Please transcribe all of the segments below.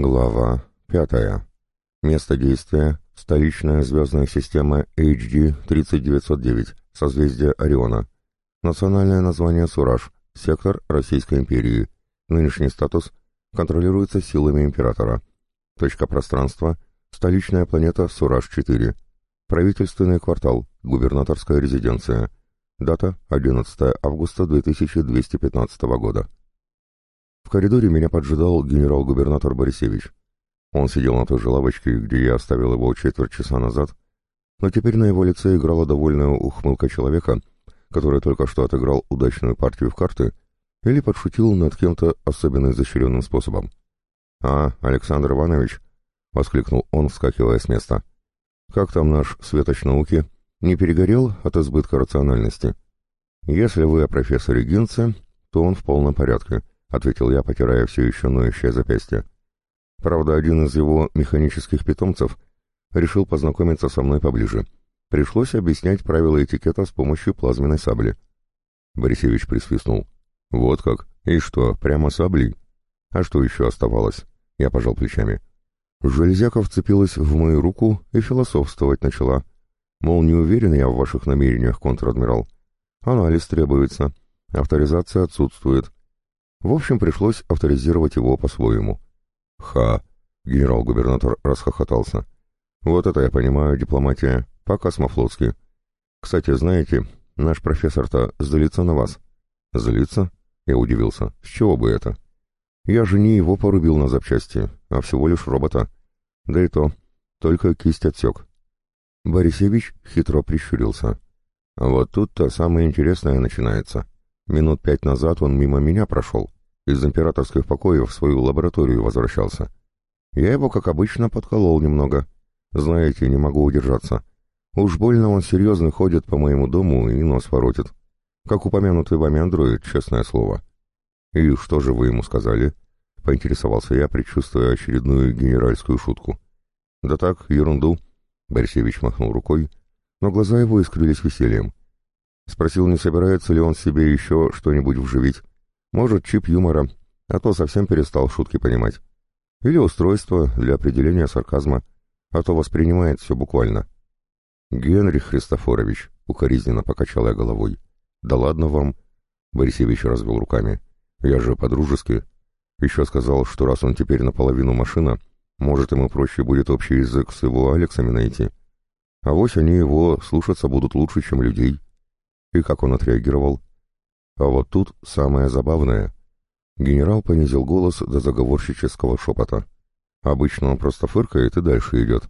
Глава пятая. Место действия – столичная звездная система HD 3909, созвездие Ориона. Национальное название Сураж, сектор Российской империи. Нынешний статус контролируется силами императора. Точка пространства – столичная планета Сураж-4. Правительственный квартал, губернаторская резиденция. Дата – 11 августа 2215 года. В коридоре меня поджидал генерал-губернатор Борисевич. Он сидел на той же лавочке, где я оставил его четверть часа назад, но теперь на его лице играла довольная ухмылка человека, который только что отыграл удачную партию в карты или подшутил над кем-то особенно изощренным способом. «А, Александр Иванович!» — воскликнул он, вскакивая с места. «Как там наш светоч науки? Не перегорел от избытка рациональности? Если вы о профессоре Гинце, то он в полном порядке». — ответил я, потирая все еще ноющее запястье. Правда, один из его механических питомцев решил познакомиться со мной поближе. Пришлось объяснять правила этикета с помощью плазменной сабли. Борисевич присвистнул. «Вот как? И что, прямо саблей?» «А что еще оставалось?» Я пожал плечами. Железяка вцепилась в мою руку и философствовать начала. Мол, не уверен я в ваших намерениях, контр-адмирал. Анализ требуется, авторизация отсутствует, в общем, пришлось авторизировать его по-своему. «Ха!» — генерал-губернатор расхохотался. «Вот это я понимаю, дипломатия. По-космофлотски. Кстати, знаете, наш профессор-то злится на вас». «Злится?» — я удивился. «С чего бы это?» «Я же не его порубил на запчасти, а всего лишь робота. Да и то, только кисть отсек». Борисевич хитро прищурился. «Вот тут-то самое интересное начинается». Минут пять назад он мимо меня прошел. Из императорских покоев в свою лабораторию возвращался. Я его, как обычно, подколол немного. Знаете, не могу удержаться. Уж больно он серьезно ходит по моему дому и нос воротит. Как упомянутый вами андроид, честное слово. «И что же вы ему сказали?» — поинтересовался я, предчувствуя очередную генеральскую шутку. «Да так, ерунду», — Борисевич махнул рукой, но глаза его искрились весельем. Спросил, не собирается ли он себе еще что-нибудь вживить. Может, чип юмора, а то совсем перестал шутки понимать. Или устройство для определения сарказма, а то воспринимает все буквально. «Генрих Христофорович», — укоризненно покачал я головой. «Да ладно вам», — Борисевич развел руками. «Я же по-дружески. Еще сказал, что раз он теперь наполовину машина, может, ему проще будет общий язык с его Алексами найти. А вось они его слушаться будут лучше, чем людей». И как он отреагировал? А вот тут самое забавное. Генерал понизил голос до заговорщического шепота. Обычно он просто фыркает и дальше идет.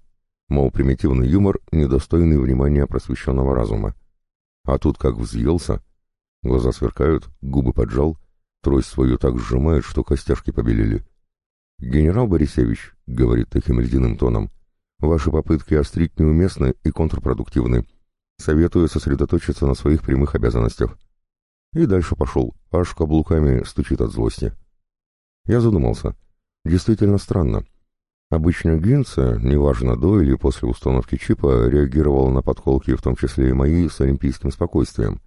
Мол, примитивный юмор, недостойный внимания просвещенного разума. А тут как взъелся. Глаза сверкают, губы поджал, трость свою так сжимает, что костяшки побелели. «Генерал Борисевич», — говорит таким ледяным тоном, — «ваши попытки острить неуместны и контрпродуктивны. Советую сосредоточиться на своих прямых обязанностях. И дальше пошел, аж каблуками стучит от злости. Я задумался. Действительно странно. Обычно Гинца, неважно до или после установки чипа, реагировал на подколки, в том числе и мои, с олимпийским спокойствием.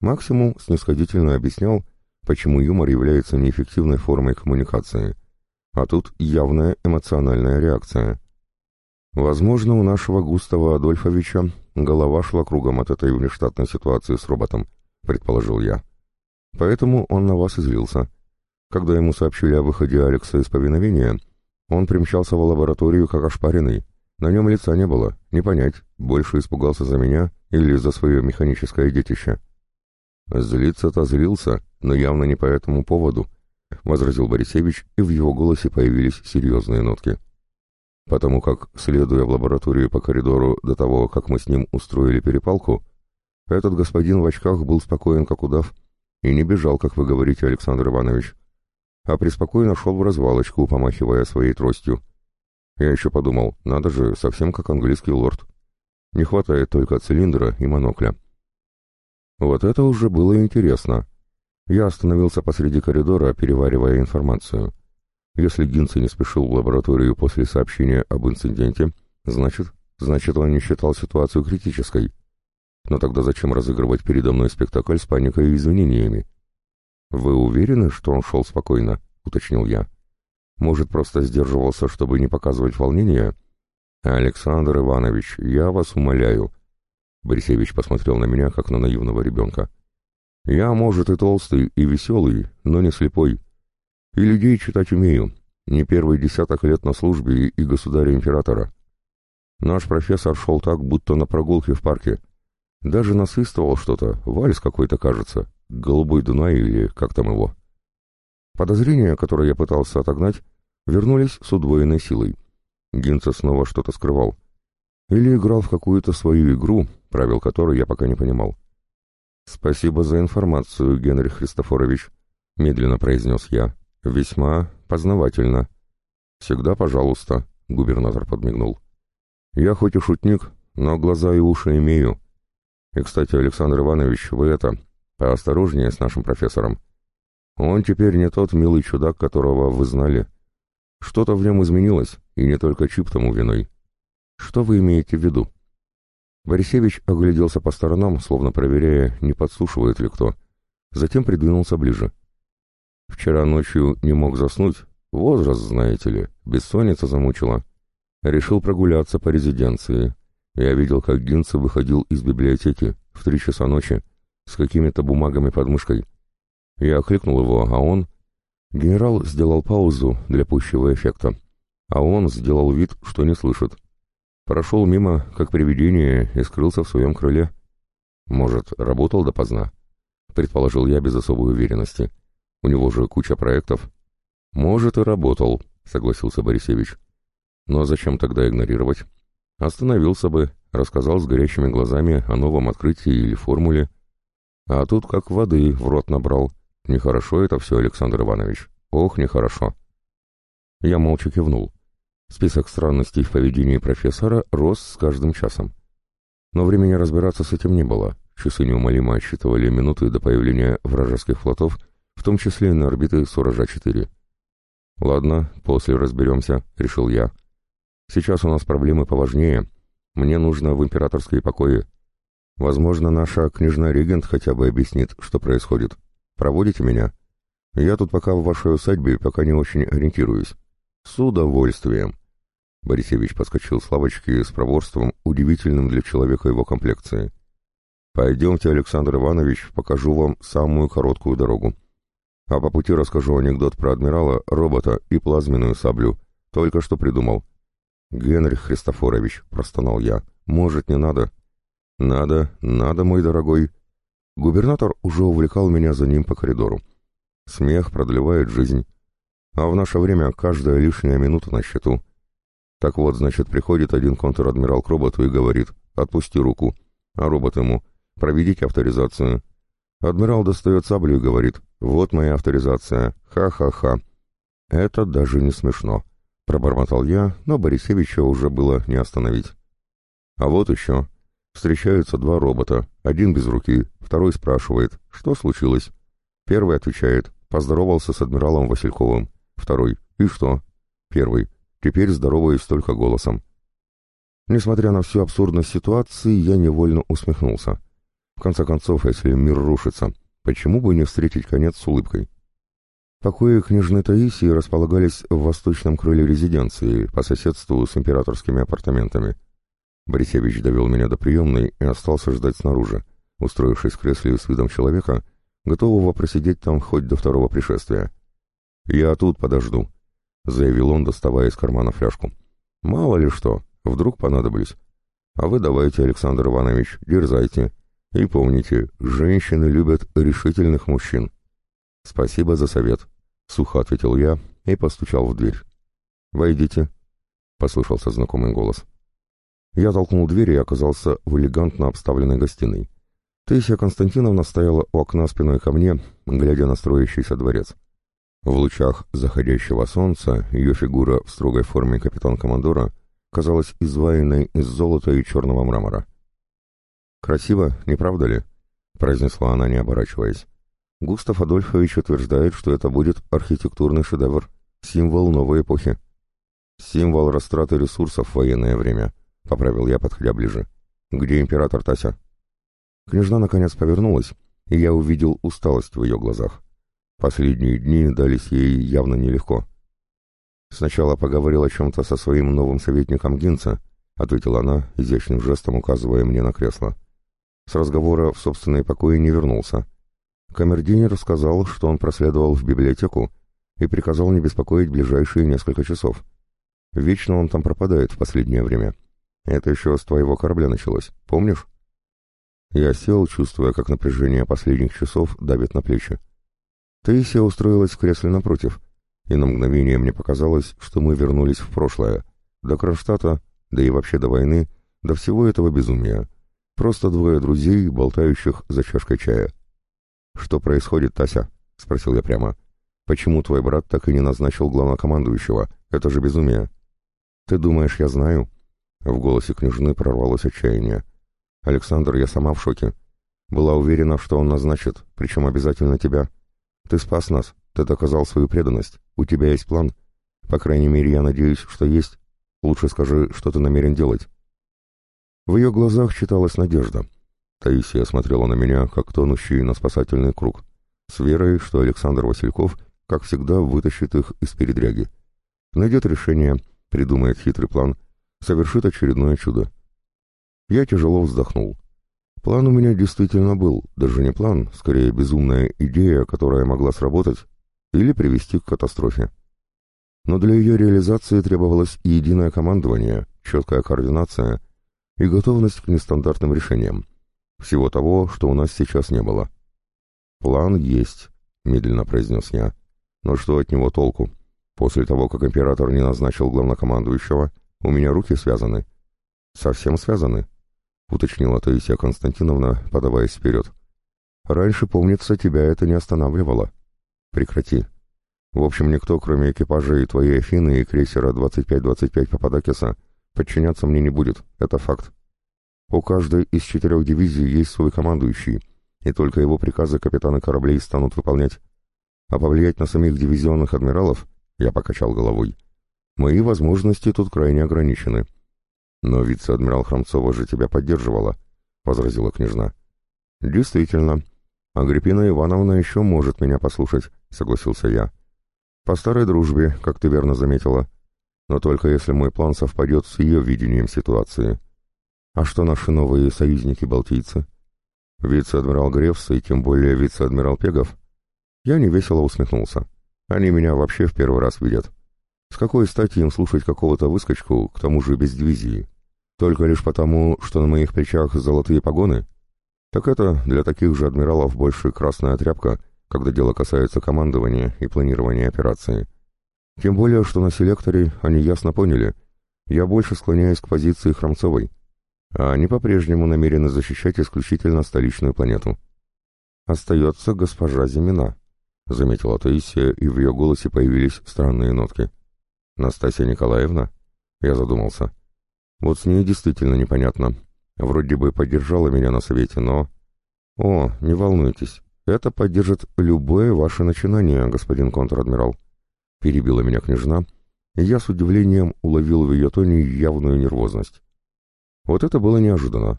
Максимум снисходительно объяснял, почему юмор является неэффективной формой коммуникации. А тут явная эмоциональная реакция. Возможно, у нашего Густава Адольфовича голова шла кругом от этой внештатной ситуации с роботом, предположил я. Поэтому он на вас излился. Когда ему сообщили о выходе Алекса из повиновения, он примчался в лабораторию как ошпаренный. На нем лица не было, не понять, больше испугался за меня или за свое механическое детище. Злиться-то злился, но явно не по этому поводу, — возразил Борисевич, и в его голосе появились серьезные нотки потому как, следуя в лабораторию по коридору до того, как мы с ним устроили перепалку, этот господин в очках был спокоен, как удав, и не бежал, как вы говорите, Александр Иванович, а преспокойно шел в развалочку, помахивая своей тростью. Я еще подумал, надо же, совсем как английский лорд. Не хватает только цилиндра и монокля. Вот это уже было интересно. Я остановился посреди коридора, переваривая информацию. Если Гинци не спешил в лабораторию после сообщения об инциденте, значит, значит он не считал ситуацию критической. Но тогда зачем разыгрывать передо мной спектакль с паникой и извинениями? «Вы уверены, что он шел спокойно?» — уточнил я. Может, просто сдерживался, чтобы не показывать волнения? «Александр Иванович, я вас умоляю». Борисевич посмотрел на меня, как на наивного ребенка. «Я, может, и толстый, и веселый, но не слепой. И людей читать умею. Не первый десяток лет на службе и государя-императора. Наш профессор шел так, будто на прогулке в парке. Даже насвистывал что-то, вальс какой-то, кажется, голубой Дунай или как там его. Подозрения, которые я пытался отогнать, вернулись с удвоенной силой. Гинца снова что-то скрывал. Или играл в какую-то свою игру, правил которой я пока не понимал. «Спасибо за информацию, Генрих Христофорович», — медленно произнес я. «Весьма познавательно». «Всегда пожалуйста», — губернатор подмигнул. «Я хоть и шутник, но глаза и уши имею. И, кстати, Александр Иванович, вы это, поосторожнее с нашим профессором. Он теперь не тот милый чудак, которого вы знали. Что-то в нем изменилось, и не только чип тому виной. Что вы имеете в виду? Борисевич огляделся по сторонам, словно проверяя, не подслушивает ли кто. Затем придвинулся ближе. Вчера ночью не мог заснуть. Возраст, знаете ли, бессонница замучила. Решил прогуляться по резиденции. Я видел, как Гинцев выходил из библиотеки в три часа ночи с какими-то бумагами под мышкой. Я окликнул его, а он... Генерал сделал паузу для пущего эффекта, а он сделал вид, что не слышит. Прошел мимо, как привидение, и скрылся в своем крыле. Может, работал допоздна? Предположил я без особой уверенности. У него же куча проектов. Может, и работал, согласился Борисевич. Но зачем тогда игнорировать? Остановился бы, рассказал с горящими глазами о новом открытии или формуле. А тут как воды в рот набрал. Нехорошо это все, Александр Иванович. Ох, нехорошо. Я молча кивнул. Список странностей в поведении профессора рос с каждым часом. Но времени разбираться с этим не было. Часы неумолимо отсчитывали минуты до появления вражеских флотов, том числе и на орбиты Суража-4. «Ладно, после разберемся», — решил я. «Сейчас у нас проблемы поважнее. Мне нужно в императорские покои. Возможно, наша княжна-регент хотя бы объяснит, что происходит. Проводите меня? Я тут пока в вашей усадьбе, пока не очень ориентируюсь. С удовольствием. Борисевич подскочил с лавочки с проворством, удивительным для человека его комплекции. «Пойдемте, Александр Иванович, покажу вам самую короткую дорогу. А по пути расскажу анекдот про адмирала, робота и плазменную саблю. Только что придумал». «Генрих Христофорович», — простонал я, — «может, не надо?» «Надо, надо, мой дорогой». Губернатор уже увлекал меня за ним по коридору. Смех продлевает жизнь. А в наше время каждая лишняя минута на счету. Так вот, значит, приходит один контр-адмирал к роботу и говорит «Отпусти руку». А робот ему «Проведите авторизацию». Адмирал достает саблю и говорит «Вот моя авторизация. Ха-ха-ха». Это даже не смешно. Пробормотал я, но Борисевича уже было не остановить. А вот еще. Встречаются два робота. Один без руки, второй спрашивает «Что случилось?» Первый отвечает «Поздоровался с адмиралом Васильковым». Второй «И что?» Первый «Теперь здороваюсь только голосом». Несмотря на всю абсурдность ситуации, я невольно усмехнулся. В конце концов, если мир рушится, почему бы не встретить конец с улыбкой? Покои княжны Таисии располагались в восточном крыле резиденции, по соседству с императорскими апартаментами. Борисевич довел меня до приемной и остался ждать снаружи, устроившись в кресле с видом человека, готового просидеть там хоть до второго пришествия. «Я тут подожду», — заявил он, доставая из кармана фляжку. «Мало ли что, вдруг понадоблюсь. А вы давайте, Александр Иванович, дерзайте. И помните, женщины любят решительных мужчин». «Спасибо за совет», — сухо ответил я и постучал в дверь. «Войдите», — послышался знакомый голос. Я толкнул дверь и оказался в элегантно обставленной гостиной. Таисия Константиновна стояла у окна спиной ко мне, глядя на строящийся дворец. В лучах заходящего солнца ее фигура в строгой форме капитан-командора казалась изваянной из золота и черного мрамора. «Красиво, не правда ли?» — произнесла она, не оборачиваясь. Густав Адольфович утверждает, что это будет архитектурный шедевр, символ новой эпохи. Символ растраты ресурсов в военное время, — поправил я, подходя ближе. Где император Тася? Княжна наконец повернулась, и я увидел усталость в ее глазах. Последние дни дались ей явно нелегко. Сначала поговорил о чем-то со своим новым советником Гинца, ответила она, изящным жестом указывая мне на кресло. С разговора в собственной покое не вернулся. Камердинер сказал, что он проследовал в библиотеку и приказал не беспокоить ближайшие несколько часов. Вечно он там пропадает в последнее время. Это еще с твоего корабля началось, помнишь? Я сел, чувствуя, как напряжение последних часов давит на плечи. Таисия устроилась в кресле напротив, и на мгновение мне показалось, что мы вернулись в прошлое, до Кронштадта, да и вообще до войны, до всего этого безумия. Просто двое друзей, болтающих за чашкой чая. «Что происходит, Тася?» — спросил я прямо. «Почему твой брат так и не назначил главнокомандующего? Это же безумие». «Ты думаешь, я знаю?» В голосе княжны прорвалось отчаяние. «Александр, я сама в шоке. Была уверена, что он назначит, причем обязательно тебя. Ты спас нас, ты доказал свою преданность. У тебя есть план. По крайней мере, я надеюсь, что есть. Лучше скажи, что ты намерен делать». В ее глазах читалась надежда. Таисия смотрела на меня, как тонущий на спасательный круг, с верой, что Александр Васильков, как всегда, вытащит их из передряги. Найдет решение, придумает хитрый план, совершит очередное чудо. Я тяжело вздохнул. План у меня действительно был, даже не план, скорее безумная идея, которая могла сработать или привести к катастрофе. Но для ее реализации требовалось и единое командование, четкая координация и готовность к нестандартным решениям. Всего того, что у нас сейчас не было. «План есть», — медленно произнес я. «Но что от него толку? После того, как император не назначил главнокомандующего, у меня руки связаны». «Совсем связаны?» — уточнила Таисия Константиновна, подаваясь вперед. «Раньше, помнится, тебя это не останавливало. Прекрати. В общем, никто, кроме экипажа и твоей Афины и крейсера 25-25 Пападакиса, подчиняться мне не будет. Это факт. У каждой из четырех дивизий есть свой командующий, и только его приказы капитаны кораблей станут выполнять. А повлиять на самих дивизионных адмиралов, я покачал головой, мои возможности тут крайне ограничены. Но вице-адмирал Хромцова же тебя поддерживала, — возразила княжна. Действительно, Агриппина Ивановна еще может меня послушать, — согласился я. По старой дружбе, как ты верно заметила, но только если мой план совпадет с ее видением ситуации. А что наши новые союзники-балтийцы? Вице-адмирал Гревс и тем более вице-адмирал Пегов? Я невесело усмехнулся. Они меня вообще в первый раз видят. С какой стати им слушать какого-то выскочку, к тому же без дивизии? Только лишь потому, что на моих плечах золотые погоны? Так это для таких же адмиралов больше красная тряпка, когда дело касается командования и планирования операции. Тем более, что на селекторе они ясно поняли, я больше склоняюсь к позиции Хромцовой, а они по-прежнему намерены защищать исключительно столичную планету. «Остается госпожа Зимина», — заметила Таисия, и в ее голосе появились странные нотки. «Настасья Николаевна?» Я задумался. «Вот с ней действительно непонятно. Вроде бы поддержала меня на совете, но...» «О, не волнуйтесь, это поддержит любое ваше начинание, господин контр-адмирал», — перебила меня княжна, и я с удивлением уловил в ее тоне явную нервозность. Вот это было неожиданно.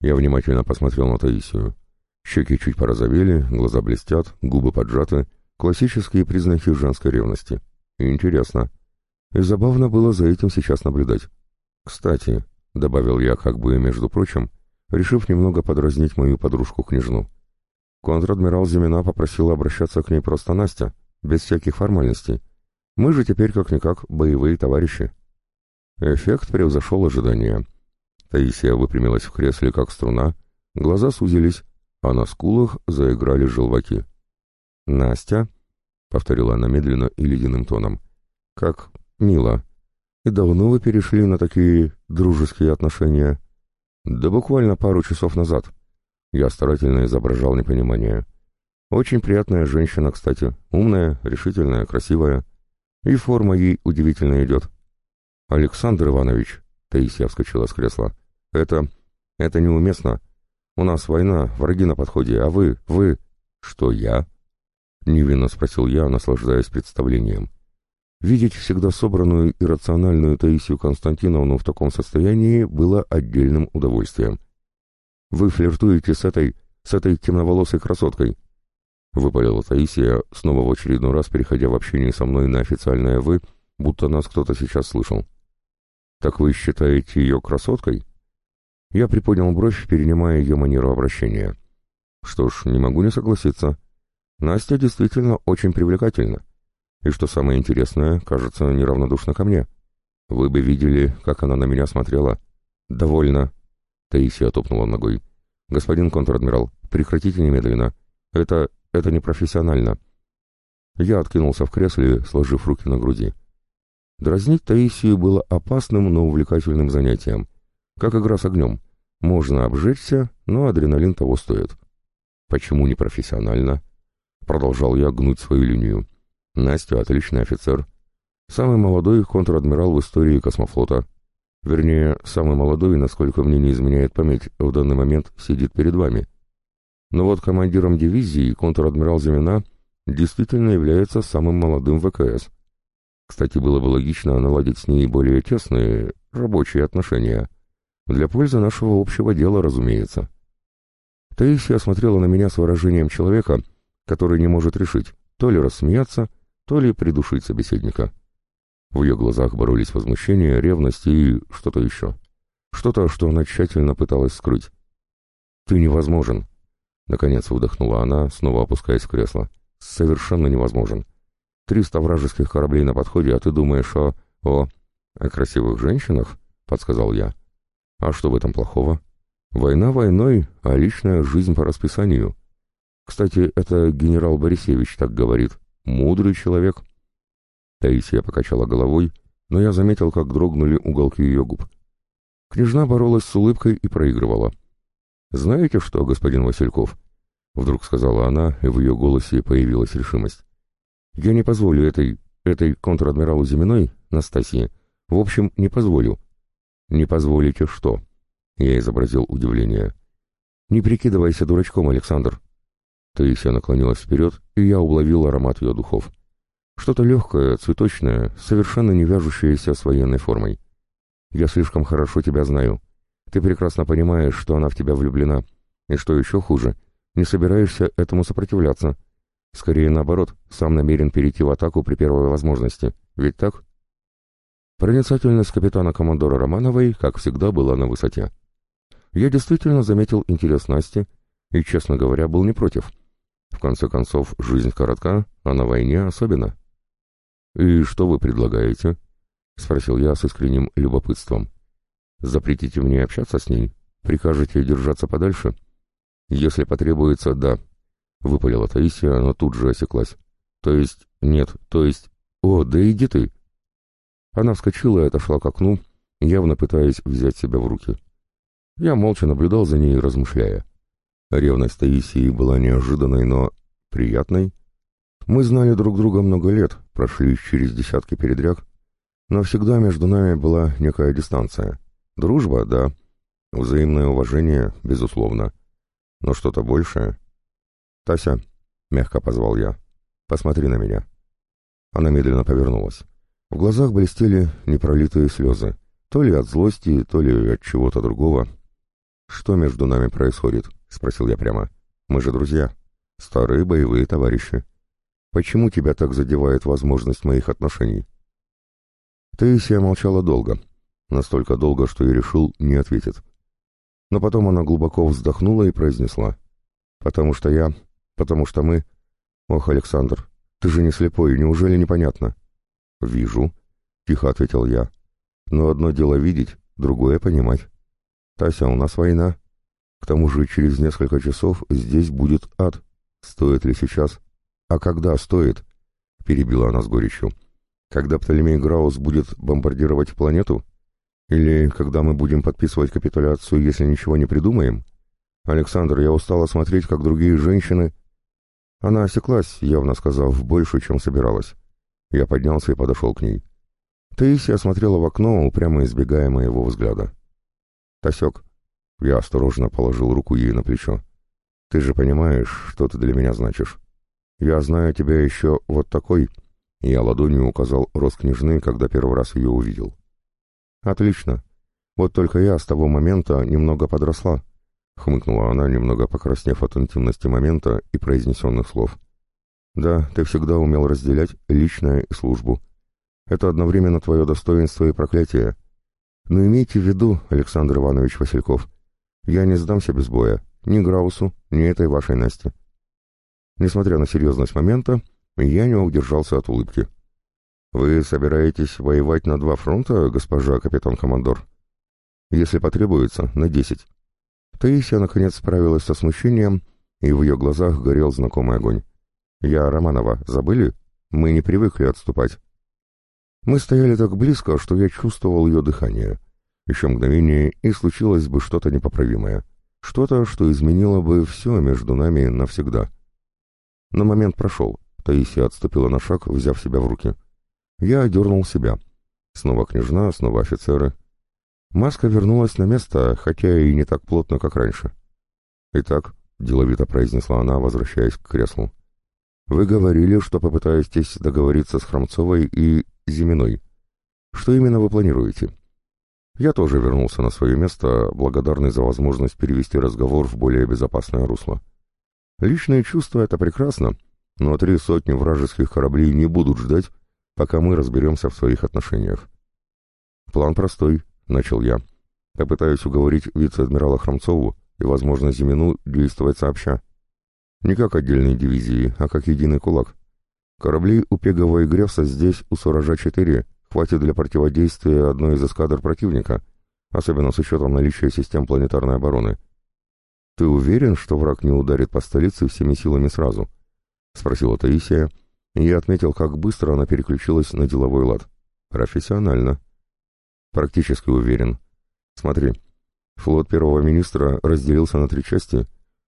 Я внимательно посмотрел на Таисию. Щеки чуть порозовели, глаза блестят, губы поджаты. Классические признаки женской ревности. Интересно. И забавно было за этим сейчас наблюдать. «Кстати», — добавил я как бы между прочим, решив немного подразнить мою подружку-княжну. Контр-адмирал Зимина попросила обращаться к ней просто Настя, без всяких формальностей. Мы же теперь как-никак боевые товарищи. Эффект превзошел ожидания. Таисия выпрямилась в кресле, как струна, глаза сузились, а на скулах заиграли желваки. «Настя?» — повторила она медленно и ледяным тоном. «Как мило. И давно вы перешли на такие дружеские отношения?» «Да буквально пару часов назад». Я старательно изображал непонимание. «Очень приятная женщина, кстати. Умная, решительная, красивая. И форма ей удивительно идет». «Александр Иванович», Таисия вскочила с кресла. «Это... это неуместно. У нас война, враги на подходе, а вы... вы...» «Что я?» Невинно спросил я, наслаждаясь представлением. Видеть всегда собранную и рациональную Таисию Константиновну в таком состоянии было отдельным удовольствием. «Вы флиртуете с этой... с этой темноволосой красоткой», — выпалила Таисия, снова в очередной раз переходя в общение со мной на официальное «вы», будто нас кто-то сейчас слышал. «Так вы считаете ее красоткой?» Я приподнял бровь, перенимая ее манеру обращения. «Что ж, не могу не согласиться. Настя действительно очень привлекательна. И что самое интересное, кажется, неравнодушна ко мне. Вы бы видели, как она на меня смотрела. Довольно». Таисия топнула ногой. «Господин контр-адмирал, прекратите немедленно. Это... это непрофессионально». Я откинулся в кресле, сложив руки на груди. Дразнить Таисию было опасным, но увлекательным занятием. Как игра с огнем. Можно обжечься, но адреналин того стоит. Почему не профессионально? Продолжал я гнуть свою линию. Настя отличный офицер. Самый молодой контр-адмирал в истории космофлота. Вернее, самый молодой, насколько мне не изменяет память, в данный момент сидит перед вами. Но вот командиром дивизии контр-адмирал Зимина действительно является самым молодым ВКС. Кстати, было бы логично наладить с ней более тесные рабочие отношения. Для пользы нашего общего дела, разумеется. Таисия смотрела на меня с выражением человека, который не может решить, то ли рассмеяться, то ли придушить собеседника. В ее глазах боролись возмущение, ревность и что-то еще. Что-то, что она тщательно пыталась скрыть. «Ты невозможен!» Наконец выдохнула она, снова опускаясь в кресло. «Совершенно невозможен. Триста вражеских кораблей на подходе, а ты думаешь о... о... о красивых женщинах?» — подсказал я. «А что в этом плохого? Война войной, а личная жизнь по расписанию. Кстати, это генерал Борисевич так говорит. Мудрый человек». Таисия покачала головой, но я заметил, как дрогнули уголки ее губ. Княжна боролась с улыбкой и проигрывала. «Знаете что, господин Васильков?» Вдруг сказала она, и в ее голосе появилась решимость. «Я не позволю этой... этой контр-адмиралу Зиминой, Настасье, в общем, не позволю». «Не позволите что?» Я изобразил удивление. «Не прикидывайся дурачком, Александр». Таисия наклонилась вперед, и я уловил аромат ее духов. Что-то легкое, цветочное, совершенно не вяжущееся с военной формой. «Я слишком хорошо тебя знаю. Ты прекрасно понимаешь, что она в тебя влюблена. И что еще хуже, не собираешься этому сопротивляться. Скорее наоборот, сам намерен перейти в атаку при первой возможности. Ведь так?» Проницательность капитана-командора Романовой, как всегда, была на высоте. Я действительно заметил интерес Насти и, честно говоря, был не против. В конце концов, жизнь коротка, а на войне особенно. «И что вы предлагаете?» — спросил я с искренним любопытством. «Запретите мне общаться с ней? Прикажете держаться подальше?» «Если потребуется, да», — выпалила Таисия, но тут же осеклась. «То есть... Нет, то есть... О, да иди ты!» Она вскочила и отошла к окну, явно пытаясь взять себя в руки. Я молча наблюдал за ней, размышляя. Ревность Таисии была неожиданной, но приятной. Мы знали друг друга много лет, прошли через десятки передряг, но всегда между нами была некая дистанция. Дружба, да. Взаимное уважение, безусловно. Но что-то большее. «Тася», — мягко позвал я, — «посмотри на меня». Она медленно повернулась. В глазах блестели непролитые слезы, то ли от злости, то ли от чего-то другого. «Что между нами происходит?» — спросил я прямо. «Мы же друзья, старые боевые товарищи. Почему тебя так задевает возможность моих отношений?» Таисия молчала долго, настолько долго, что я решил, не ответит. Но потом она глубоко вздохнула и произнесла. «Потому что я, потому что мы...» «Ох, Александр, ты же не слепой, неужели непонятно?» «Вижу», — тихо ответил я. «Но одно дело видеть, другое понимать. Тася, у нас война. К тому же через несколько часов здесь будет ад. Стоит ли сейчас?» «А когда стоит?» — перебила она с горечью. «Когда Птолемей Граус будет бомбардировать планету? Или когда мы будем подписывать капитуляцию, если ничего не придумаем? Александр, я устала смотреть, как другие женщины...» Она осеклась, явно сказав больше, чем собиралась. Я поднялся и подошел к ней. Таисия смотрела в окно, упрямо избегая моего взгляда. «Тасек», — я осторожно положил руку ей на плечо, — «ты же понимаешь, что ты для меня значишь. Я знаю тебя еще вот такой...» Я ладонью указал рост княжны, когда первый раз ее увидел. «Отлично. Вот только я с того момента немного подросла», — хмыкнула она, немного покраснев от интимности момента и произнесенных слов. «Да, ты всегда умел разделять личное и службу. Это одновременно твое достоинство и проклятие. Но имейте в виду, Александр Иванович Васильков, я не сдамся без боя, ни Граусу, ни этой вашей Насте. Несмотря на серьезность момента, я не удержался от улыбки. «Вы собираетесь воевать на два фронта, госпожа капитан-командор?» «Если потребуется, на десять». Таисия, наконец, справилась со смущением, и в ее глазах горел знакомый огонь. «Я Романова, забыли? Мы не привыкли отступать». Мы стояли так близко, что я чувствовал ее дыхание. Еще мгновение, и случилось бы что-то непоправимое. Что-то, что изменило бы все между нами навсегда. Но момент прошел. Таисия отступила на шаг, взяв себя в руки. Я одернул себя. Снова княжна, снова офицеры. Маска вернулась на место, хотя и не так плотно, как раньше. «Итак», — деловито произнесла она, возвращаясь к креслу, — «вы говорили, что попытаетесь договориться с Хромцовой и Зиминой. Что именно вы планируете?» Я тоже вернулся на свое место, благодарный за возможность перевести разговор в более безопасное русло. Личные чувства — это прекрасно, но три сотни вражеских кораблей не будут ждать, пока мы разберемся в своих отношениях. «План простой», — начал я. «Попытаюсь уговорить вице-адмирала Хромцову и, возможно, Зимину действовать сообща. Не как отдельные дивизии, а как единый кулак. Кораблей у Пегова и Гревса здесь, у Суража-4, хватит для противодействия одной из эскадр противника, особенно с учетом наличия систем планетарной обороны. «Ты уверен, что враг не ударит по столице всеми силами сразу?» — спросила Таисия, я отметил, как быстро она переключилась на деловой лад. «Профессионально». «Практически уверен. Смотри, флот первого министра разделился на три части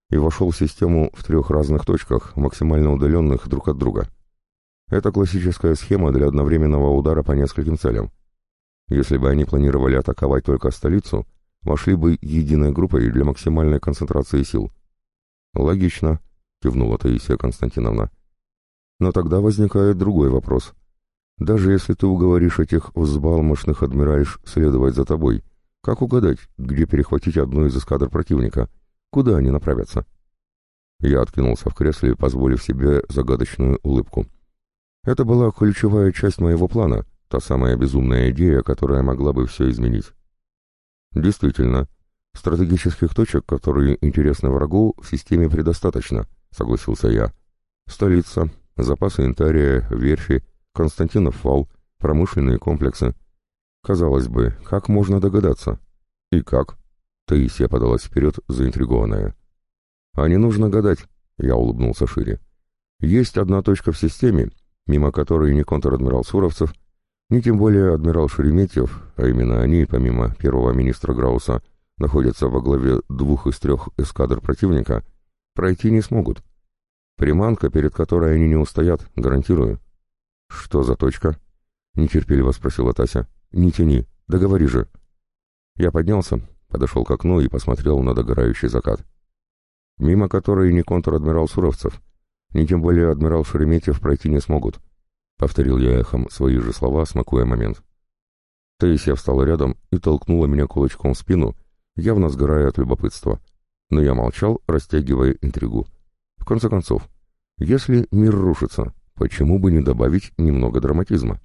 и вошел в систему в трех разных точках, максимально удаленных друг от друга». Это классическая схема для одновременного удара по нескольким целям. Если бы они планировали атаковать только столицу, вошли бы единой группой для максимальной концентрации сил. «Логично», — кивнула Таисия Константиновна. «Но тогда возникает другой вопрос. Даже если ты уговоришь этих взбалмошных адмиральш следовать за тобой, как угадать, где перехватить одну из эскадр противника? Куда они направятся?» Я откинулся в кресле, позволив себе загадочную улыбку. Это была ключевая часть моего плана, та самая безумная идея, которая могла бы все изменить. Действительно, стратегических точек, которые интересны врагу, в системе предостаточно, согласился я. Столица, запасы интария, верфи, Константинов вал, промышленные комплексы. Казалось бы, как можно догадаться? И как? Таисия подалась вперед, заинтригованная. А не нужно гадать, я улыбнулся шире. Есть одна точка в системе, мимо которой ни контр-адмирал Суровцев, ни тем более адмирал Шереметьев, а именно они, помимо первого министра Грауса, находятся во главе двух из трех эскадр противника, пройти не смогут. Приманка, перед которой они не устоят, гарантирую. «Что за точка?» — нетерпеливо спросила Тася. «Не тяни, договори же». Я поднялся, подошел к окну и посмотрел на догорающий закат. Мимо которой ни контр-адмирал Суровцев, ни тем более адмирал Шереметьев пройти не смогут. Повторил я эхом свои же слова, смакуя момент. Таисия встала рядом и толкнула меня кулачком в спину, явно сгорая от любопытства. Но я молчал, растягивая интригу. В конце концов, если мир рушится, почему бы не добавить немного драматизма?